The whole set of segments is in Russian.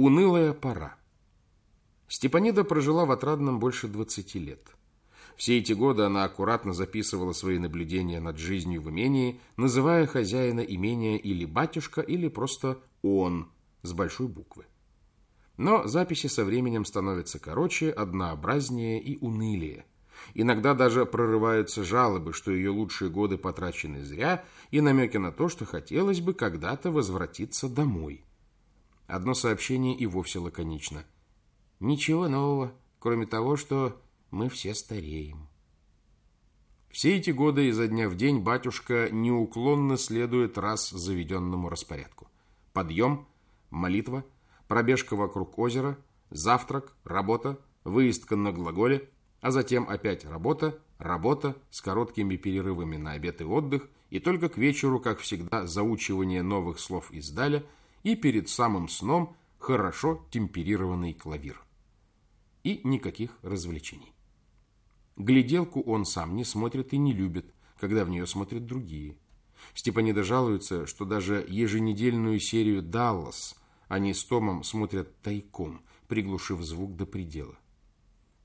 Унылая пора. Степанида прожила в Отрадном больше 20 лет. Все эти годы она аккуратно записывала свои наблюдения над жизнью в имении, называя хозяина имения или батюшка, или просто «он» с большой буквы. Но записи со временем становятся короче, однообразнее и унылее. Иногда даже прорываются жалобы, что ее лучшие годы потрачены зря, и намеки на то, что хотелось бы когда-то возвратиться домой. Одно сообщение и вовсе лаконично. Ничего нового, кроме того, что мы все стареем. Все эти годы изо дня в день батюшка неуклонно следует раз заведенному распорядку. Подъем, молитва, пробежка вокруг озера, завтрак, работа, выездка на глаголе, а затем опять работа, работа с короткими перерывами на обед и отдых, и только к вечеру, как всегда, заучивание новых слов из Даля – и перед самым сном хорошо темперированный клавир. И никаких развлечений. Гляделку он сам не смотрит и не любит, когда в нее смотрят другие. Степанида жалуется, что даже еженедельную серию «Даллас» они с Томом смотрят тайком, приглушив звук до предела.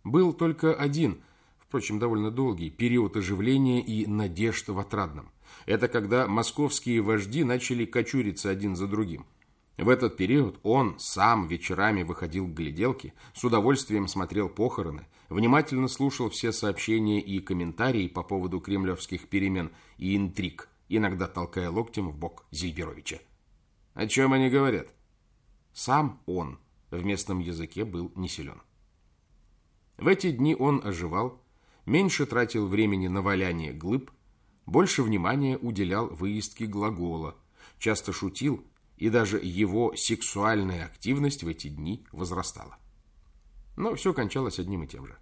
Был только один, впрочем, довольно долгий, период оживления и надежд в Отрадном. Это когда московские вожди начали кочуриться один за другим. В этот период он сам вечерами выходил к гляделке, с удовольствием смотрел похороны, внимательно слушал все сообщения и комментарии по поводу кремлевских перемен и интриг, иногда толкая локтем в бок Зильберовича. О чем они говорят? Сам он в местном языке был не силен. В эти дни он оживал, меньше тратил времени на валяние глыб, больше внимания уделял выездке глагола, часто шутил и даже его сексуальная активность в эти дни возрастала. Но все кончалось одним и тем же.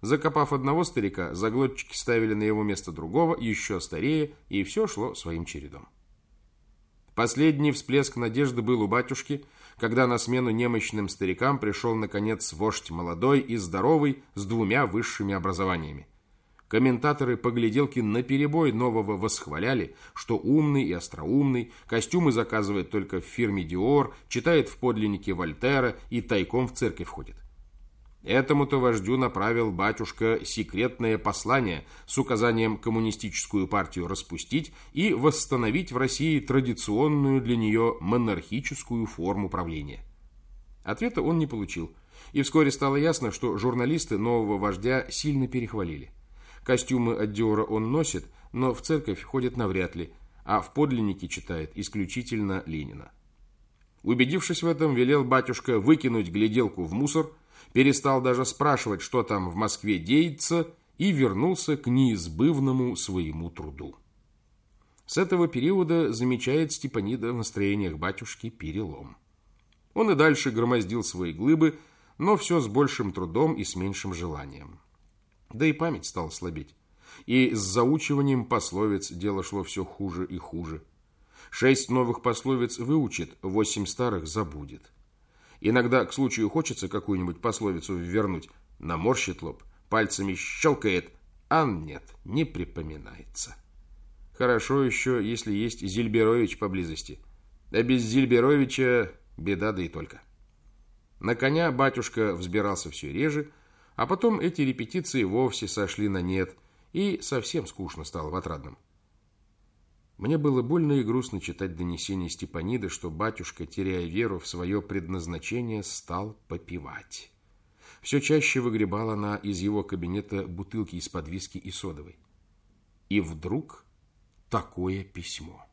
Закопав одного старика, заглотчики ставили на его место другого, еще старее, и все шло своим чередом. Последний всплеск надежды был у батюшки, когда на смену немощным старикам пришел, наконец, вождь молодой и здоровый с двумя высшими образованиями – Комментаторы погляделки наперебой нового восхваляли, что умный и остроумный, костюмы заказывает только в фирме Диор, читает в подлиннике Вольтера и тайком в церковь ходит. Этому-то вождю направил батюшка секретное послание с указанием коммунистическую партию распустить и восстановить в России традиционную для нее монархическую форму правления. Ответа он не получил, и вскоре стало ясно, что журналисты нового вождя сильно перехвалили. Костюмы от Диора он носит, но в церковь ходит навряд ли, а в подлиннике читает исключительно Ленина. Убедившись в этом, велел батюшка выкинуть гляделку в мусор, перестал даже спрашивать, что там в Москве деется, и вернулся к неизбывному своему труду. С этого периода замечает Степанида в настроениях батюшки перелом. Он и дальше громоздил свои глыбы, но все с большим трудом и с меньшим желанием. Да и память стала слабеть. И с заучиванием пословиц дело шло все хуже и хуже. Шесть новых пословиц выучит, восемь старых забудет. Иногда к случаю хочется какую-нибудь пословицу вернуть, наморщит лоб, пальцами щелкает, а нет, не припоминается. Хорошо еще, если есть Зильберович поблизости. А без Зильберовича беда да и только. На коня батюшка взбирался все реже, а потом эти репетиции вовсе сошли на нет, и совсем скучно стало в отрадном. Мне было больно и грустно читать донесение Степаниды, что батюшка, теряя веру в свое предназначение, стал попивать. Все чаще выгребала она из его кабинета бутылки из-под виски и содовой. И вдруг такое письмо.